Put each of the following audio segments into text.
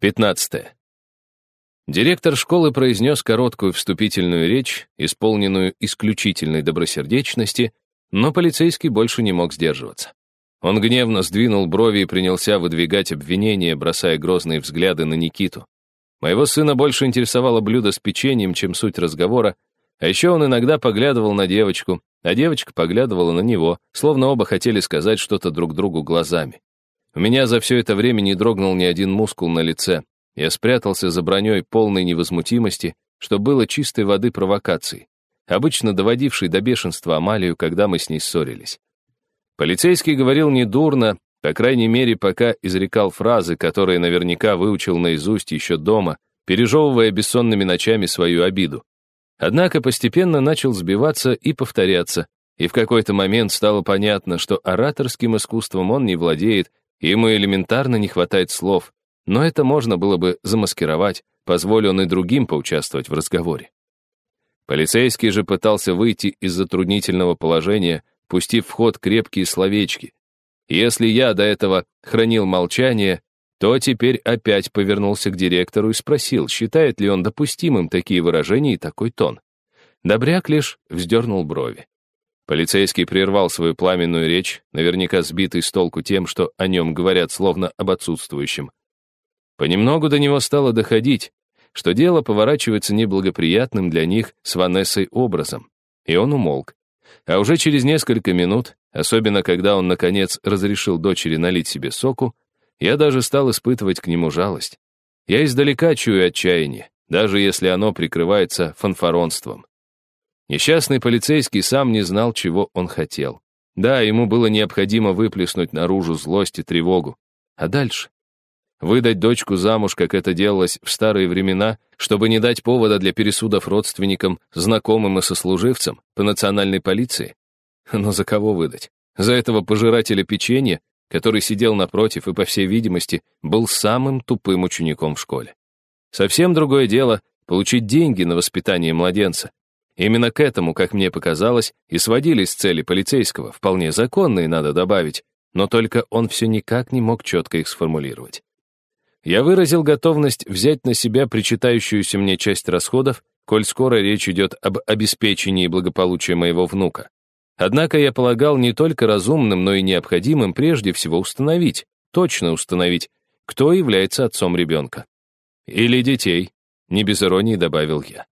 15. Директор школы произнес короткую вступительную речь, исполненную исключительной добросердечности, но полицейский больше не мог сдерживаться. Он гневно сдвинул брови и принялся выдвигать обвинения, бросая грозные взгляды на Никиту. Моего сына больше интересовало блюдо с печеньем, чем суть разговора, а еще он иногда поглядывал на девочку, а девочка поглядывала на него, словно оба хотели сказать что-то друг другу глазами. У меня за все это время не дрогнул ни один мускул на лице. Я спрятался за броней полной невозмутимости, что было чистой воды провокацией, обычно доводившей до бешенства Амалию, когда мы с ней ссорились. Полицейский говорил недурно, по крайней мере, пока изрекал фразы, которые наверняка выучил наизусть еще дома, пережевывая бессонными ночами свою обиду. Однако постепенно начал сбиваться и повторяться, и в какой-то момент стало понятно, что ораторским искусством он не владеет Ему элементарно не хватает слов, но это можно было бы замаскировать, позволил он и другим поучаствовать в разговоре. Полицейский же пытался выйти из затруднительного положения, пустив в ход крепкие словечки. Если я до этого хранил молчание, то теперь опять повернулся к директору и спросил, считает ли он допустимым такие выражения и такой тон. Добряк лишь вздернул брови. Полицейский прервал свою пламенную речь, наверняка сбитый с толку тем, что о нем говорят словно об отсутствующем. Понемногу до него стало доходить, что дело поворачивается неблагоприятным для них с Ванессой образом, и он умолк. А уже через несколько минут, особенно когда он, наконец, разрешил дочери налить себе соку, я даже стал испытывать к нему жалость. Я издалека чую отчаяние, даже если оно прикрывается фанфаронством. Несчастный полицейский сам не знал, чего он хотел. Да, ему было необходимо выплеснуть наружу злость и тревогу. А дальше? Выдать дочку замуж, как это делалось в старые времена, чтобы не дать повода для пересудов родственникам, знакомым и сослуживцам по национальной полиции? Но за кого выдать? За этого пожирателя печенья, который сидел напротив и, по всей видимости, был самым тупым учеником в школе. Совсем другое дело — получить деньги на воспитание младенца, Именно к этому, как мне показалось, и сводились цели полицейского, вполне законные, надо добавить, но только он все никак не мог четко их сформулировать. Я выразил готовность взять на себя причитающуюся мне часть расходов, коль скоро речь идет об обеспечении благополучия моего внука. Однако я полагал не только разумным, но и необходимым прежде всего установить, точно установить, кто является отцом ребенка. Или детей, не без иронии добавил я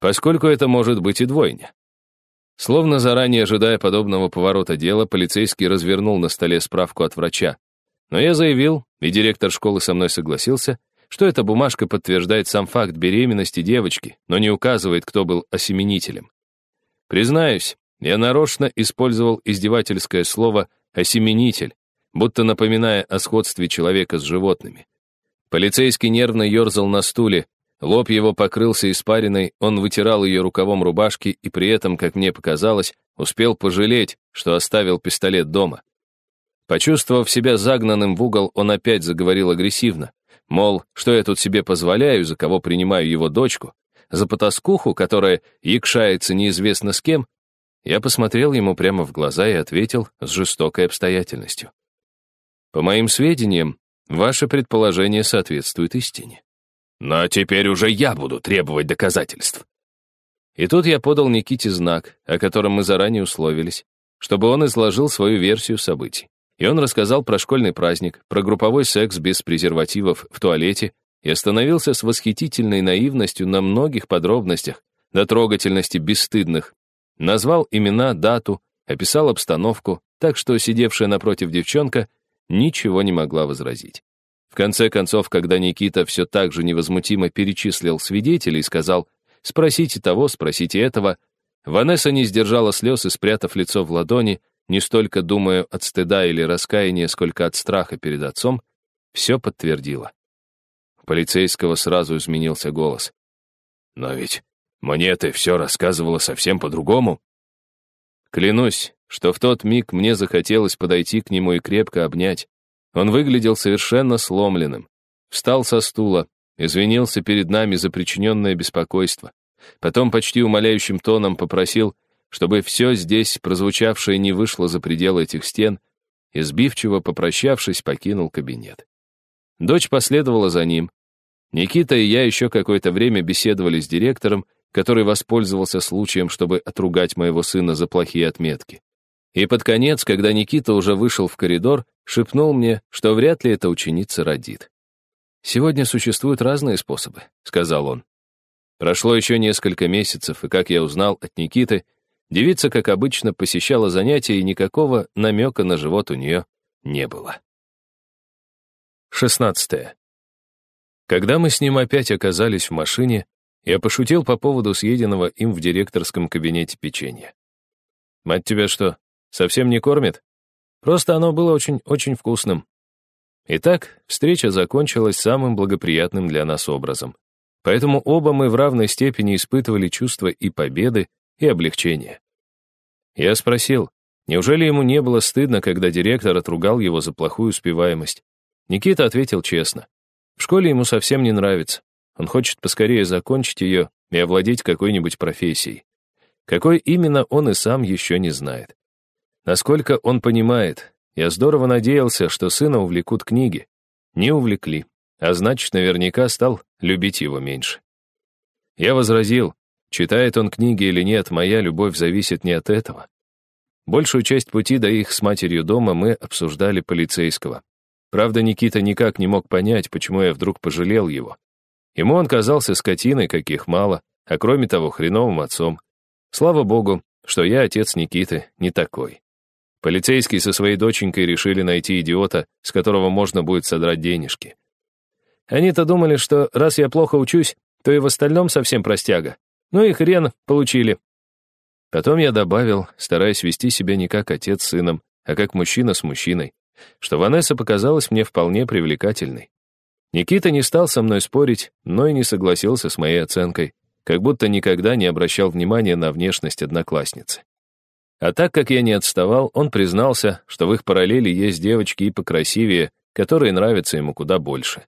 поскольку это может быть и двойня. Словно заранее ожидая подобного поворота дела, полицейский развернул на столе справку от врача. Но я заявил, и директор школы со мной согласился, что эта бумажка подтверждает сам факт беременности девочки, но не указывает, кто был осеменителем. Признаюсь, я нарочно использовал издевательское слово «осеменитель», будто напоминая о сходстве человека с животными. Полицейский нервно ерзал на стуле, Лоб его покрылся испариной, он вытирал ее рукавом рубашки и при этом, как мне показалось, успел пожалеть, что оставил пистолет дома. Почувствовав себя загнанным в угол, он опять заговорил агрессивно. Мол, что я тут себе позволяю, за кого принимаю его дочку, за потаскуху, которая якшается неизвестно с кем. Я посмотрел ему прямо в глаза и ответил с жестокой обстоятельностью. По моим сведениям, ваше предположение соответствует истине. Но теперь уже я буду требовать доказательств. И тут я подал Никите знак, о котором мы заранее условились, чтобы он изложил свою версию событий. И он рассказал про школьный праздник, про групповой секс без презервативов в туалете и остановился с восхитительной наивностью на многих подробностях, до трогательности бесстыдных. Назвал имена, дату, описал обстановку, так что сидевшая напротив девчонка ничего не могла возразить. Конце концов, когда Никита все так же невозмутимо перечислил свидетелей и сказал «спросите того, спросите этого», Ванесса не сдержала слез и, спрятав лицо в ладони, не столько думая от стыда или раскаяния, сколько от страха перед отцом, все подтвердила. У полицейского сразу изменился голос. «Но ведь мне ты все рассказывала совсем по-другому». Клянусь, что в тот миг мне захотелось подойти к нему и крепко обнять. Он выглядел совершенно сломленным. Встал со стула, извинился перед нами за причиненное беспокойство. Потом почти умоляющим тоном попросил, чтобы все здесь прозвучавшее не вышло за пределы этих стен, и, сбивчиво попрощавшись, покинул кабинет. Дочь последовала за ним, Никита и я еще какое-то время беседовали с директором, который воспользовался случаем, чтобы отругать моего сына за плохие отметки. И под конец, когда Никита уже вышел в коридор, шепнул мне, что вряд ли эта ученица родит. «Сегодня существуют разные способы», — сказал он. Прошло еще несколько месяцев, и, как я узнал от Никиты, девица, как обычно, посещала занятия, и никакого намека на живот у нее не было. 16. Когда мы с ним опять оказались в машине, я пошутил по поводу съеденного им в директорском кабинете печенья. «Мать тебя что, совсем не кормит?» Просто оно было очень-очень вкусным. Итак, встреча закончилась самым благоприятным для нас образом. Поэтому оба мы в равной степени испытывали чувство и победы, и облегчения. Я спросил, неужели ему не было стыдно, когда директор отругал его за плохую успеваемость? Никита ответил честно. В школе ему совсем не нравится. Он хочет поскорее закончить ее и овладеть какой-нибудь профессией. Какой именно он и сам еще не знает. Насколько он понимает, я здорово надеялся, что сына увлекут книги. Не увлекли а значит, наверняка стал любить его меньше. Я возразил, читает он книги или нет, моя любовь зависит не от этого. Большую часть пути до их с матерью дома мы обсуждали полицейского. Правда, Никита никак не мог понять, почему я вдруг пожалел его. Ему он казался скотиной, каких мало, а кроме того, хреновым отцом. Слава богу, что я, отец Никиты, не такой. Полицейские со своей доченькой решили найти идиота, с которого можно будет содрать денежки. Они-то думали, что раз я плохо учусь, то и в остальном совсем простяга. Ну и хрен получили. Потом я добавил, стараясь вести себя не как отец с сыном, а как мужчина с мужчиной, что Ванесса показалась мне вполне привлекательной. Никита не стал со мной спорить, но и не согласился с моей оценкой, как будто никогда не обращал внимания на внешность одноклассницы. А так как я не отставал, он признался, что в их параллели есть девочки и покрасивее, которые нравятся ему куда больше.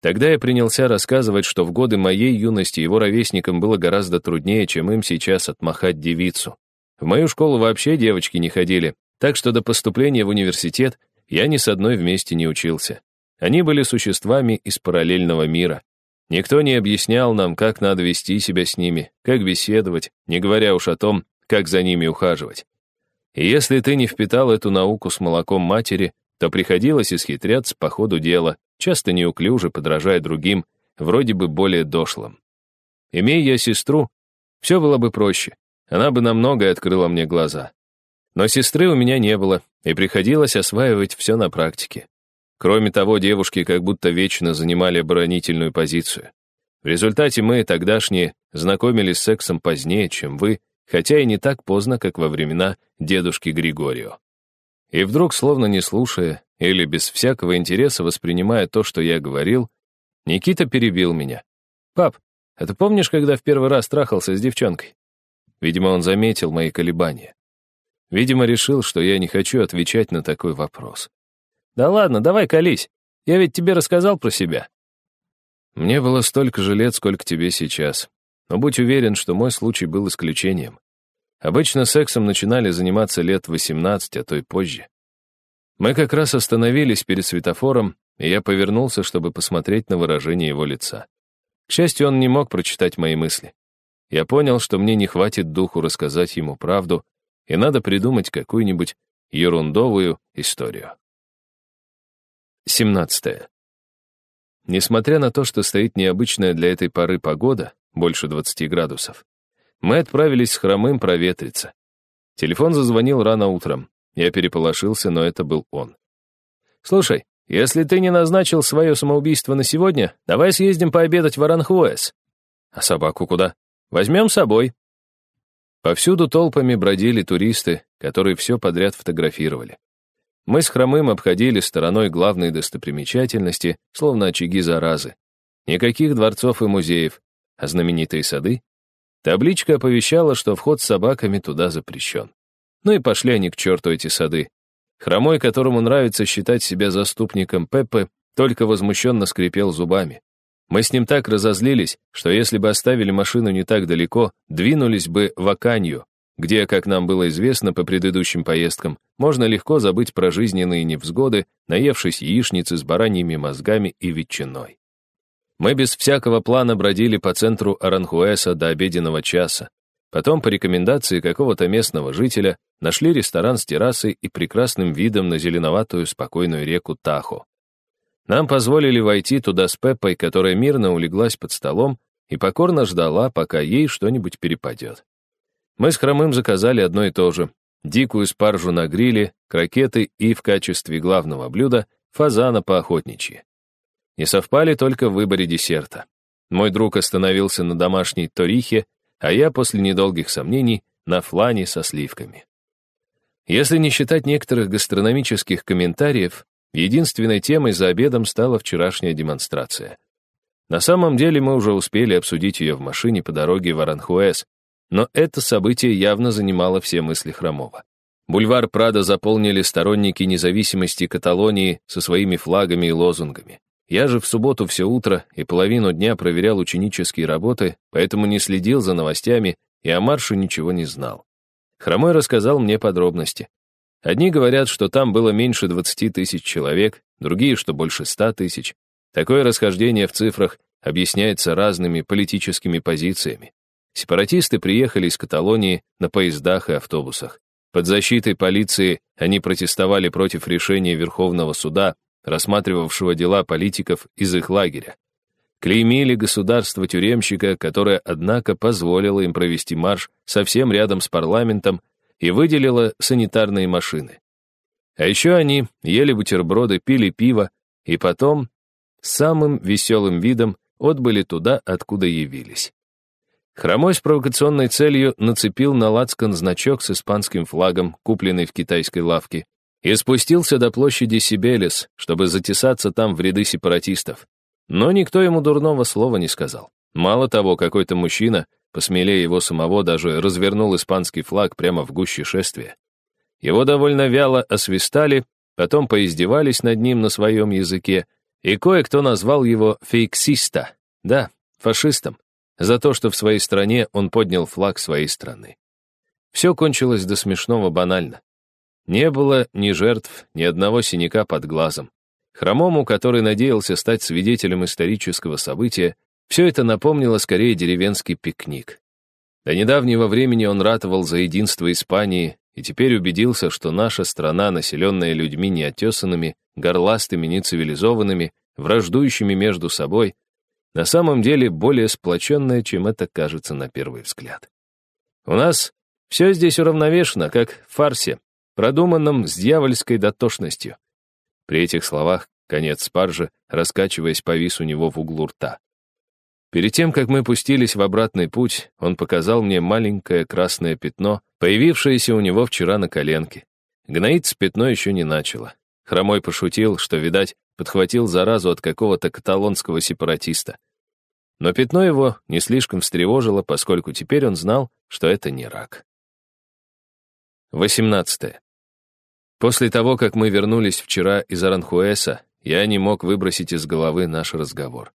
Тогда я принялся рассказывать, что в годы моей юности его ровесникам было гораздо труднее, чем им сейчас отмахать девицу. В мою школу вообще девочки не ходили, так что до поступления в университет я ни с одной вместе не учился. Они были существами из параллельного мира. Никто не объяснял нам, как надо вести себя с ними, как беседовать, не говоря уж о том, как за ними ухаживать. И если ты не впитал эту науку с молоком матери, то приходилось исхитряться по ходу дела, часто неуклюже подражая другим, вроде бы более дошлым. Имея я сестру, все было бы проще, она бы на многое открыла мне глаза. Но сестры у меня не было, и приходилось осваивать все на практике. Кроме того, девушки как будто вечно занимали оборонительную позицию. В результате мы, тогдашние, знакомились с сексом позднее, чем вы, хотя и не так поздно, как во времена дедушки Григорио. И вдруг, словно не слушая или без всякого интереса воспринимая то, что я говорил, Никита перебил меня. «Пап, а ты помнишь, когда в первый раз трахался с девчонкой?» Видимо, он заметил мои колебания. Видимо, решил, что я не хочу отвечать на такой вопрос. «Да ладно, давай колись. Я ведь тебе рассказал про себя». Мне было столько же лет, сколько тебе сейчас. Но будь уверен, что мой случай был исключением. Обычно сексом начинали заниматься лет 18, а то и позже. Мы как раз остановились перед светофором, и я повернулся, чтобы посмотреть на выражение его лица. К счастью, он не мог прочитать мои мысли. Я понял, что мне не хватит духу рассказать ему правду, и надо придумать какую-нибудь ерундовую историю. 17. Несмотря на то, что стоит необычная для этой поры погода, больше 20 градусов, мы отправились с хромым проветриться. Телефон зазвонил рано утром. Я переполошился, но это был он. «Слушай, если ты не назначил свое самоубийство на сегодня, давай съездим пообедать в Аранхуэс». «А собаку куда?» «Возьмем с собой». Повсюду толпами бродили туристы, которые все подряд фотографировали. Мы с Хромым обходили стороной главные достопримечательности, словно очаги заразы. Никаких дворцов и музеев, а знаменитые сады Табличка оповещала, что вход с собаками туда запрещен. Ну и пошли они к черту эти сады. Хромой, которому нравится считать себя заступником Пеппы, только возмущенно скрипел зубами. Мы с ним так разозлились, что если бы оставили машину не так далеко, двинулись бы в Аканью, где, как нам было известно по предыдущим поездкам, можно легко забыть про жизненные невзгоды, наевшись яичницы с бараньими мозгами и ветчиной. Мы без всякого плана бродили по центру Аранхуэса до обеденного часа. Потом, по рекомендации какого-то местного жителя, нашли ресторан с террасой и прекрасным видом на зеленоватую спокойную реку Тахо. Нам позволили войти туда с Пеппой, которая мирно улеглась под столом и покорно ждала, пока ей что-нибудь перепадет. Мы с Хромым заказали одно и то же. Дикую спаржу на гриле, крокеты и, в качестве главного блюда, фазана по охотничьи. Не совпали только в выборе десерта. Мой друг остановился на домашней торихе, а я после недолгих сомнений на флане со сливками. Если не считать некоторых гастрономических комментариев, единственной темой за обедом стала вчерашняя демонстрация. На самом деле мы уже успели обсудить ее в машине по дороге в Аранхуэс, но это событие явно занимало все мысли Хромова. Бульвар Прада заполнили сторонники независимости Каталонии со своими флагами и лозунгами. Я же в субботу все утро и половину дня проверял ученические работы, поэтому не следил за новостями и о марше ничего не знал. Хромой рассказал мне подробности. Одни говорят, что там было меньше 20 тысяч человек, другие, что больше 100 тысяч. Такое расхождение в цифрах объясняется разными политическими позициями. Сепаратисты приехали из Каталонии на поездах и автобусах. Под защитой полиции они протестовали против решения Верховного суда рассматривавшего дела политиков из их лагеря. Клеймили государство тюремщика, которое, однако, позволило им провести марш совсем рядом с парламентом и выделило санитарные машины. А еще они ели бутерброды, пили пиво и потом самым веселым видом отбыли туда, откуда явились. Хромой с провокационной целью нацепил на лацкан значок с испанским флагом, купленный в китайской лавке, и спустился до площади Сибелис, чтобы затесаться там в ряды сепаратистов. Но никто ему дурного слова не сказал. Мало того, какой-то мужчина, посмелее его самого, даже развернул испанский флаг прямо в гуще шествия. Его довольно вяло освистали, потом поиздевались над ним на своем языке, и кое-кто назвал его фейксиста, да, фашистом, за то, что в своей стране он поднял флаг своей страны. Все кончилось до смешного банально. Не было ни жертв, ни одного синяка под глазом. Хромому, который надеялся стать свидетелем исторического события, все это напомнило скорее деревенский пикник. До недавнего времени он ратовал за единство Испании и теперь убедился, что наша страна, населенная людьми неотесанными, горластыми, нецивилизованными, враждующими между собой, на самом деле более сплоченная, чем это кажется на первый взгляд. У нас все здесь уравновешено, как в фарсе, продуманном с дьявольской дотошностью. При этих словах конец спаржи, раскачиваясь, повис у него в углу рта. Перед тем, как мы пустились в обратный путь, он показал мне маленькое красное пятно, появившееся у него вчера на коленке. Гноиться пятно еще не начало. Хромой пошутил, что, видать, подхватил заразу от какого-то каталонского сепаратиста. Но пятно его не слишком встревожило, поскольку теперь он знал, что это не рак. 18. После того, как мы вернулись вчера из Аранхуэса, я не мог выбросить из головы наш разговор.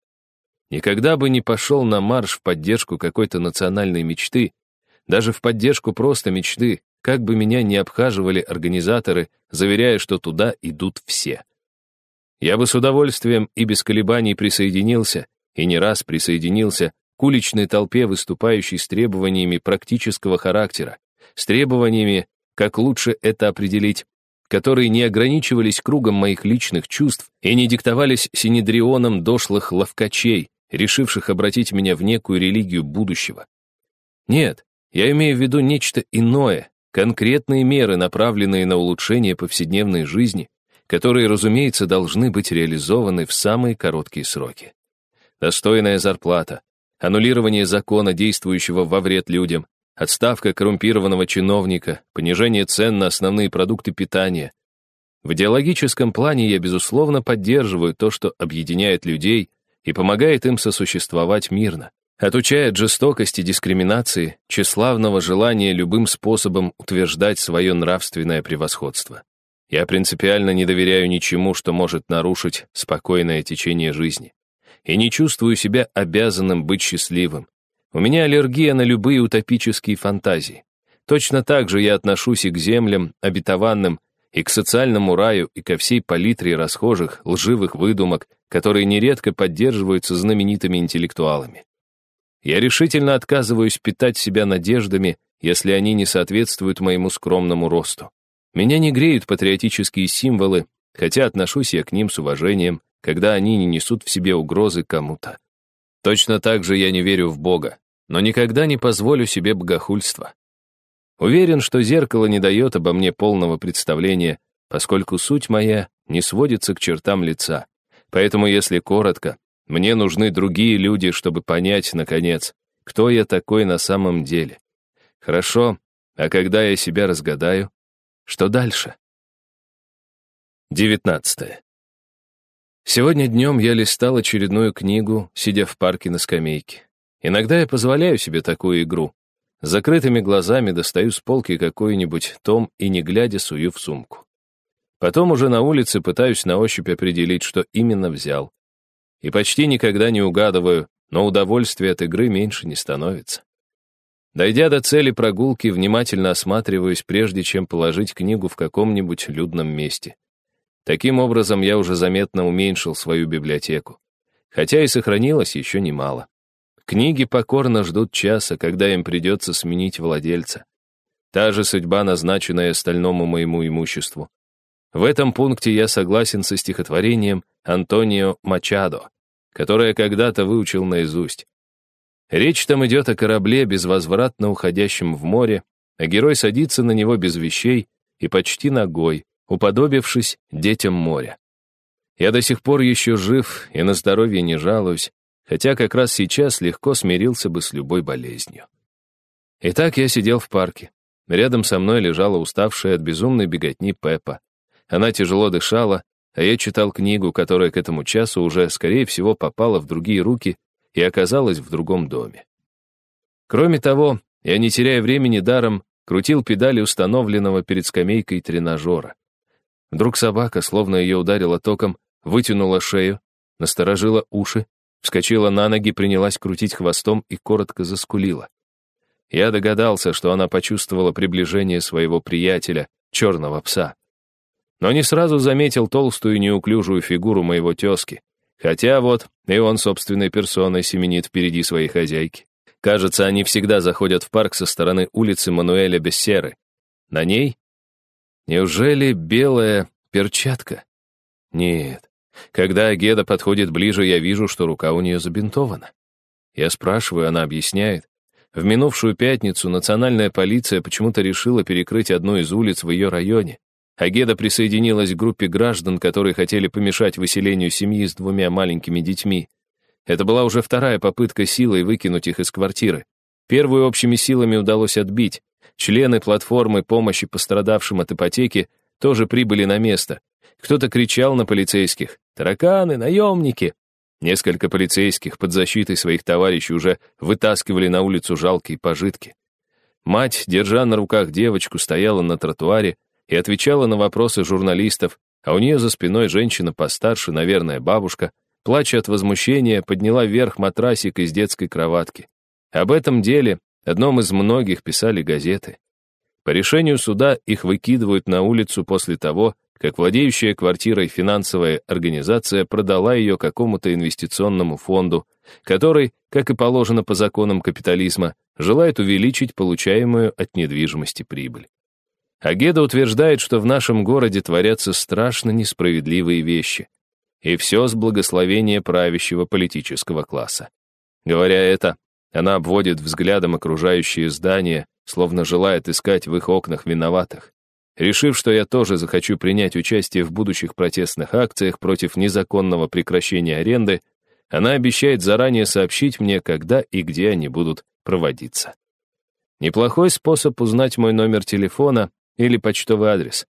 Никогда бы не пошел на марш в поддержку какой-то национальной мечты, даже в поддержку просто мечты, как бы меня не обхаживали организаторы, заверяя, что туда идут все. Я бы с удовольствием и без колебаний присоединился, и не раз присоединился к уличной толпе, выступающей с требованиями практического характера, с требованиями как лучше это определить, которые не ограничивались кругом моих личных чувств и не диктовались синедрионом дошлых ловкачей, решивших обратить меня в некую религию будущего. Нет, я имею в виду нечто иное, конкретные меры, направленные на улучшение повседневной жизни, которые, разумеется, должны быть реализованы в самые короткие сроки. Достойная зарплата, аннулирование закона, действующего во вред людям, отставка коррумпированного чиновника, понижение цен на основные продукты питания. В идеологическом плане я, безусловно, поддерживаю то, что объединяет людей и помогает им сосуществовать мирно, отучает жестокости, дискриминации, тщеславного желания любым способом утверждать свое нравственное превосходство. Я принципиально не доверяю ничему, что может нарушить спокойное течение жизни. И не чувствую себя обязанным быть счастливым, у меня аллергия на любые утопические фантазии. Точно так же я отношусь и к землям обетованным, и к социальному раю, и ко всей палитре расхожих, лживых выдумок, которые нередко поддерживаются знаменитыми интеллектуалами. Я решительно отказываюсь питать себя надеждами, если они не соответствуют моему скромному росту. Меня не греют патриотические символы, хотя отношусь я к ним с уважением, когда они не несут в себе угрозы кому-то. Точно так же я не верю в Бога, но никогда не позволю себе богохульства. Уверен, что зеркало не дает обо мне полного представления, поскольку суть моя не сводится к чертам лица. Поэтому, если коротко, мне нужны другие люди, чтобы понять, наконец, кто я такой на самом деле. Хорошо, а когда я себя разгадаю, что дальше? 19. Сегодня днем я листал очередную книгу, сидя в парке на скамейке. Иногда я позволяю себе такую игру. Закрытыми глазами достаю с полки какой-нибудь том и, не глядя, сую в сумку. Потом уже на улице пытаюсь на ощупь определить, что именно взял. И почти никогда не угадываю, но удовольствия от игры меньше не становится. Дойдя до цели прогулки, внимательно осматриваюсь, прежде чем положить книгу в каком-нибудь людном месте. Таким образом, я уже заметно уменьшил свою библиотеку. Хотя и сохранилось еще немало. Книги покорно ждут часа, когда им придется сменить владельца. Та же судьба, назначенная остальному моему имуществу. В этом пункте я согласен со стихотворением Антонио Мачадо, которое когда-то выучил наизусть. Речь там идет о корабле, безвозвратно уходящем в море, а герой садится на него без вещей и почти ногой, уподобившись детям моря. Я до сих пор еще жив и на здоровье не жалуюсь, хотя как раз сейчас легко смирился бы с любой болезнью. Итак, я сидел в парке. Рядом со мной лежала уставшая от безумной беготни Пеппа. Она тяжело дышала, а я читал книгу, которая к этому часу уже, скорее всего, попала в другие руки и оказалась в другом доме. Кроме того, я, не теряя времени даром, крутил педали установленного перед скамейкой тренажера. Вдруг собака, словно ее ударило током, вытянула шею, насторожила уши, вскочила на ноги, принялась крутить хвостом и коротко заскулила. Я догадался, что она почувствовала приближение своего приятеля, черного пса. Но не сразу заметил толстую неуклюжую фигуру моего тезки. Хотя вот и он собственной персоной семенит впереди своей хозяйки. Кажется, они всегда заходят в парк со стороны улицы Мануэля Бессеры. На ней Неужели белая перчатка? Нет. Когда Геда подходит ближе, я вижу, что рука у нее забинтована. Я спрашиваю, она объясняет. В минувшую пятницу национальная полиция почему-то решила перекрыть одну из улиц в ее районе. Агеда присоединилась к группе граждан, которые хотели помешать выселению семьи с двумя маленькими детьми. Это была уже вторая попытка силой выкинуть их из квартиры. Первую общими силами удалось отбить, Члены платформы помощи пострадавшим от ипотеки тоже прибыли на место. Кто-то кричал на полицейских «Тараканы, наемники!». Несколько полицейских под защитой своих товарищей уже вытаскивали на улицу жалкие пожитки. Мать, держа на руках девочку, стояла на тротуаре и отвечала на вопросы журналистов, а у нее за спиной женщина постарше, наверное, бабушка, плача от возмущения, подняла вверх матрасик из детской кроватки. Об этом деле Одном из многих писали газеты. По решению суда их выкидывают на улицу после того, как владеющая квартирой финансовая организация продала ее какому-то инвестиционному фонду, который, как и положено по законам капитализма, желает увеличить получаемую от недвижимости прибыль. Агеда утверждает, что в нашем городе творятся страшно несправедливые вещи. И все с благословения правящего политического класса. Говоря это, она обводит взглядом окружающие здания, словно желает искать в их окнах виноватых. Решив, что я тоже захочу принять участие в будущих протестных акциях против незаконного прекращения аренды, она обещает заранее сообщить мне, когда и где они будут проводиться. Неплохой способ узнать мой номер телефона или почтовый адрес.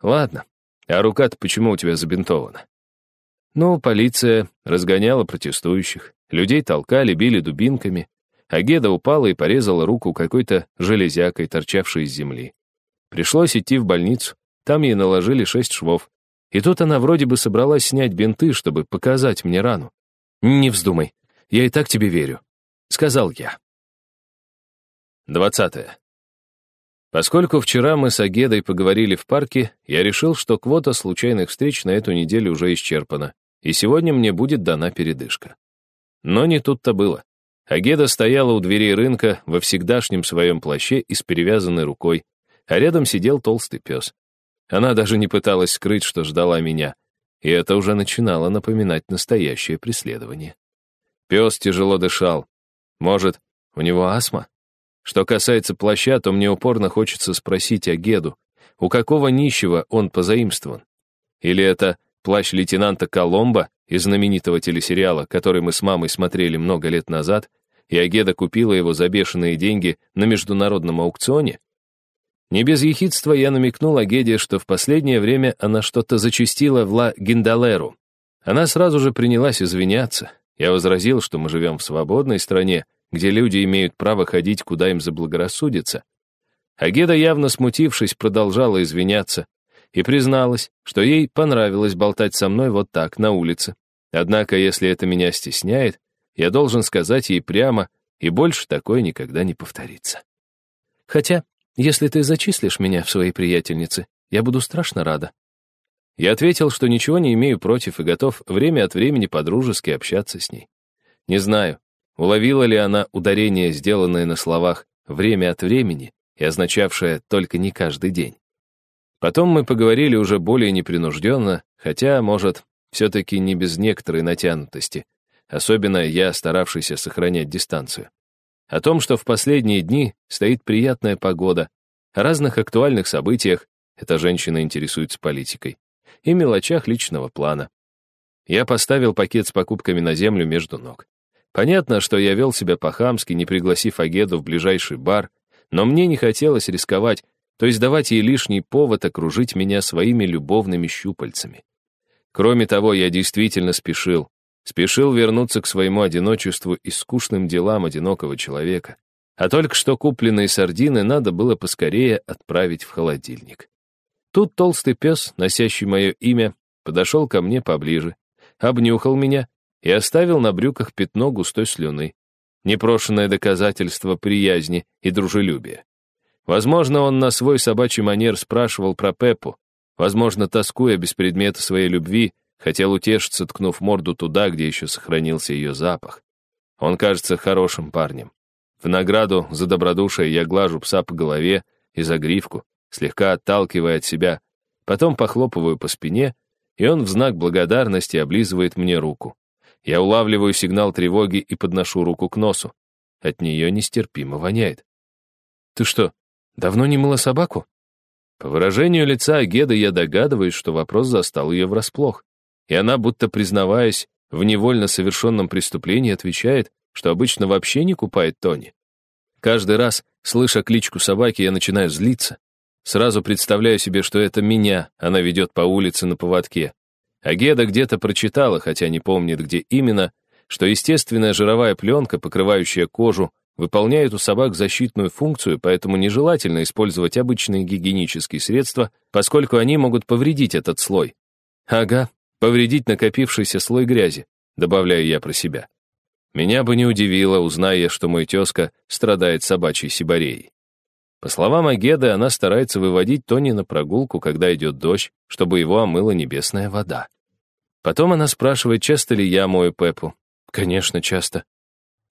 Ладно, а рука-то почему у тебя забинтована? Ну, полиция разгоняла протестующих. Людей толкали, били дубинками. А Геда упала и порезала руку какой-то железякой, торчавшей из земли. Пришлось идти в больницу. Там ей наложили шесть швов. И тут она вроде бы собралась снять бинты, чтобы показать мне рану. «Не вздумай, я и так тебе верю», — сказал я. Двадцатое. Поскольку вчера мы с Агедой поговорили в парке, я решил, что квота случайных встреч на эту неделю уже исчерпана, и сегодня мне будет дана передышка. Но не тут-то было. Агеда стояла у дверей рынка во всегдашнем своем плаще и с перевязанной рукой, а рядом сидел толстый пес. Она даже не пыталась скрыть, что ждала меня, и это уже начинало напоминать настоящее преследование. Пес тяжело дышал. Может, у него астма? Что касается плаща, то мне упорно хочется спросить о Геду, у какого нищего он позаимствован? Или это плащ лейтенанта Коломбо из знаменитого телесериала, который мы с мамой смотрели много лет назад, и Агеда купила его за бешеные деньги на международном аукционе? Не без ехидства я намекнул Агеде, что в последнее время она что-то зачастила в Ла Гиндалеру. Она сразу же принялась извиняться. Я возразил, что мы живем в свободной стране, где люди имеют право ходить, куда им заблагорассудится. Агеда, явно смутившись, продолжала извиняться и призналась, что ей понравилось болтать со мной вот так, на улице. Однако, если это меня стесняет, я должен сказать ей прямо, и больше такое никогда не повторится. Хотя, если ты зачислишь меня в свои приятельницы, я буду страшно рада. Я ответил, что ничего не имею против и готов время от времени подружески общаться с ней. Не знаю, Уловила ли она ударение, сделанное на словах «время от времени» и означавшее «только не каждый день». Потом мы поговорили уже более непринужденно, хотя, может, все-таки не без некоторой натянутости, особенно я, старавшийся сохранять дистанцию. О том, что в последние дни стоит приятная погода, о разных актуальных событиях, эта женщина интересуется политикой, и мелочах личного плана. Я поставил пакет с покупками на землю между ног. Понятно, что я вел себя по-хамски, не пригласив Агеду в ближайший бар, но мне не хотелось рисковать, то есть давать ей лишний повод окружить меня своими любовными щупальцами. Кроме того, я действительно спешил. Спешил вернуться к своему одиночеству и скучным делам одинокого человека. А только что купленные сардины надо было поскорее отправить в холодильник. Тут толстый пес, носящий мое имя, подошел ко мне поближе, обнюхал меня и оставил на брюках пятно густой слюны. Непрошенное доказательство приязни и дружелюбия. Возможно, он на свой собачий манер спрашивал про Пеппу, возможно, тоскуя без предмета своей любви, хотел утешиться, ткнув морду туда, где еще сохранился ее запах. Он кажется хорошим парнем. В награду за добродушие я глажу пса по голове и за гривку, слегка отталкивая от себя, потом похлопываю по спине, и он в знак благодарности облизывает мне руку. Я улавливаю сигнал тревоги и подношу руку к носу. От нее нестерпимо воняет. «Ты что, давно не мыла собаку?» По выражению лица Агеда я догадываюсь, что вопрос застал ее врасплох. И она, будто признаваясь в невольно совершенном преступлении, отвечает, что обычно вообще не купает Тони. Каждый раз, слыша кличку собаки, я начинаю злиться. Сразу представляю себе, что это меня она ведет по улице на поводке. А Геда где-то прочитала, хотя не помнит, где именно, что естественная жировая пленка, покрывающая кожу, выполняет у собак защитную функцию, поэтому нежелательно использовать обычные гигиенические средства, поскольку они могут повредить этот слой. Ага, повредить накопившийся слой грязи, добавляю я про себя. Меня бы не удивило, узная, что мой тезка страдает собачьей сибареей. По словам Агеды, она старается выводить Тони на прогулку, когда идет дождь, чтобы его омыла небесная вода. Потом она спрашивает, часто ли я мою Пеппу. Конечно, часто.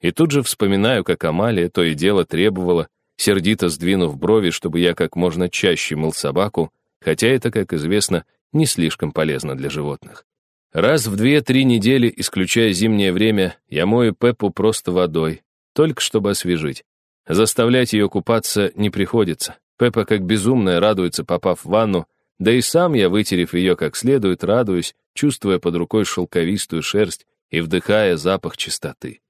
И тут же вспоминаю, как Амалия то и дело требовала, сердито сдвинув брови, чтобы я как можно чаще мыл собаку, хотя это, как известно, не слишком полезно для животных. Раз в две-три недели, исключая зимнее время, я мою Пеппу просто водой, только чтобы освежить. Заставлять ее купаться не приходится. Пеппа как безумная радуется, попав в ванну, да и сам я, вытерев ее как следует, радуюсь, чувствуя под рукой шелковистую шерсть и вдыхая запах чистоты.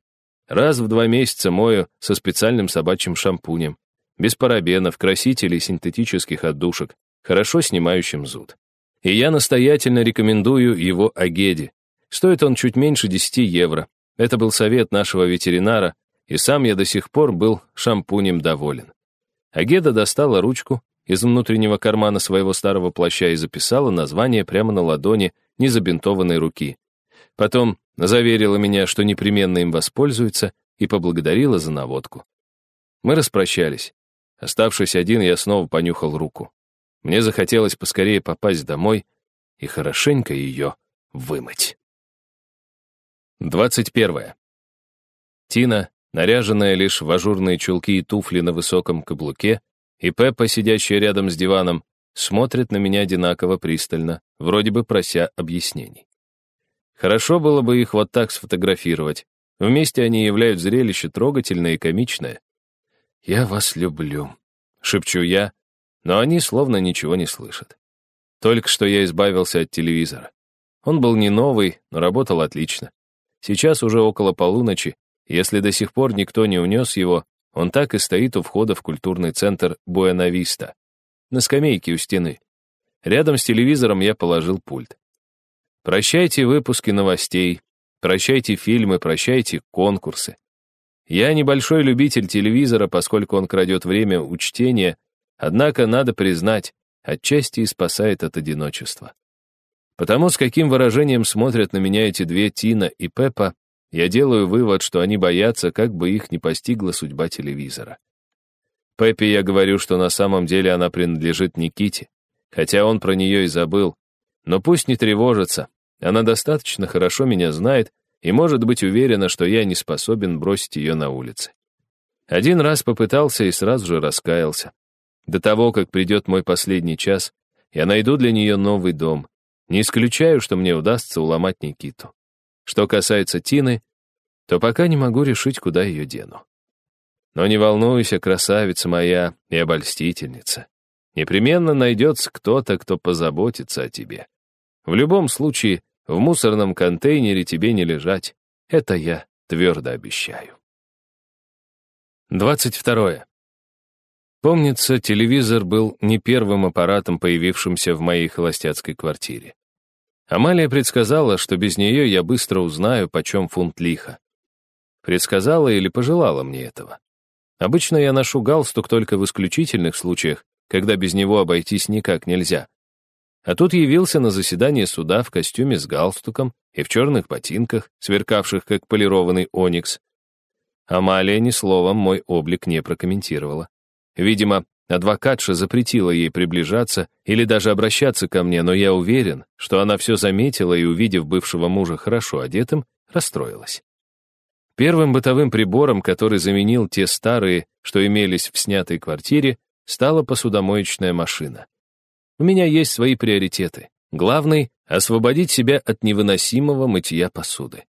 Раз в два месяца мою со специальным собачьим шампунем, без парабенов, красителей, синтетических отдушек, хорошо снимающим зуд. И я настоятельно рекомендую его Агеде. Стоит он чуть меньше 10 евро. Это был совет нашего ветеринара, и сам я до сих пор был шампунем доволен. Агеда достала ручку из внутреннего кармана своего старого плаща и записала название прямо на ладони незабинтованной руки. Потом заверила меня, что непременно им воспользуется, и поблагодарила за наводку. Мы распрощались. Оставшись один, я снова понюхал руку. Мне захотелось поскорее попасть домой и хорошенько ее вымыть. 21. Тина, наряженная лишь в ажурные чулки и туфли на высоком каблуке, и Пеппа, сидящая рядом с диваном, смотрят на меня одинаково пристально, вроде бы прося объяснений. Хорошо было бы их вот так сфотографировать. Вместе они являют зрелище трогательное и комичное. «Я вас люблю», — шепчу я, но они словно ничего не слышат. Только что я избавился от телевизора. Он был не новый, но работал отлично. Сейчас уже около полуночи, если до сих пор никто не унес его, он так и стоит у входа в культурный центр Буэнависта, на скамейке у стены. Рядом с телевизором я положил пульт. Прощайте выпуски новостей, прощайте фильмы, прощайте конкурсы. Я небольшой любитель телевизора, поскольку он крадет время у чтения, однако, надо признать, отчасти и спасает от одиночества. Потому с каким выражением смотрят на меня эти две Тина и Пеппа, я делаю вывод, что они боятся, как бы их не постигла судьба телевизора. Пеппи я говорю, что на самом деле она принадлежит Никите, хотя он про нее и забыл. Но пусть не тревожится, она достаточно хорошо меня знает и может быть уверена, что я не способен бросить ее на улице. Один раз попытался и сразу же раскаялся. До того, как придет мой последний час, я найду для нее новый дом. Не исключаю, что мне удастся уломать Никиту. Что касается Тины, то пока не могу решить, куда ее дену. Но не волнуйся, красавица моя и обольстительница. Непременно найдется кто-то, кто позаботится о тебе. В любом случае, в мусорном контейнере тебе не лежать. Это я твердо обещаю. 22. Помнится, телевизор был не первым аппаратом, появившимся в моей холостяцкой квартире. Амалия предсказала, что без нее я быстро узнаю, почем фунт лиха. Предсказала или пожелала мне этого. Обычно я ношу галстук только в исключительных случаях, когда без него обойтись никак нельзя. А тут явился на заседание суда в костюме с галстуком и в черных ботинках, сверкавших как полированный оникс. Амалия ни словом мой облик не прокомментировала. Видимо, Адвокатша запретила ей приближаться или даже обращаться ко мне, но я уверен, что она все заметила и, увидев бывшего мужа хорошо одетым, расстроилась. Первым бытовым прибором, который заменил те старые, что имелись в снятой квартире, стала посудомоечная машина. У меня есть свои приоритеты. Главный — освободить себя от невыносимого мытья посуды.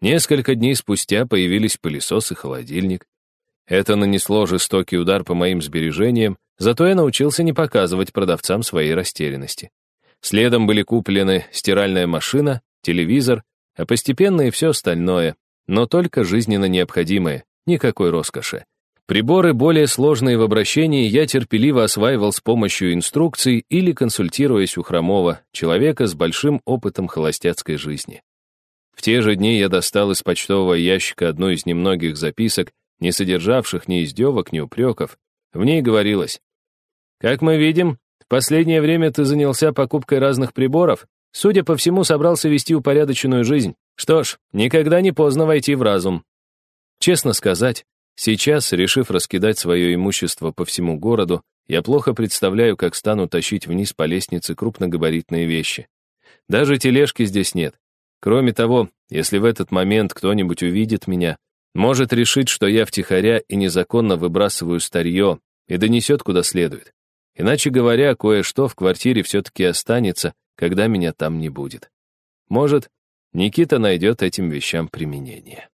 Несколько дней спустя появились пылесос и холодильник. Это нанесло жестокий удар по моим сбережениям, зато я научился не показывать продавцам своей растерянности. Следом были куплены стиральная машина, телевизор, а постепенно и все остальное, но только жизненно необходимое, никакой роскоши. Приборы, более сложные в обращении, я терпеливо осваивал с помощью инструкций или консультируясь у Хромова, человека с большим опытом холостяцкой жизни. В те же дни я достал из почтового ящика одну из немногих записок, не содержавших ни издевок, ни упреков. В ней говорилось, «Как мы видим, в последнее время ты занялся покупкой разных приборов, судя по всему, собрался вести упорядоченную жизнь. Что ж, никогда не поздно войти в разум». Честно сказать, сейчас, решив раскидать свое имущество по всему городу, я плохо представляю, как стану тащить вниз по лестнице крупногабаритные вещи. Даже тележки здесь нет. Кроме того, если в этот момент кто-нибудь увидит меня, может решить, что я втихаря и незаконно выбрасываю старье и донесет куда следует. Иначе говоря, кое-что в квартире все-таки останется, когда меня там не будет. Может, Никита найдет этим вещам применение.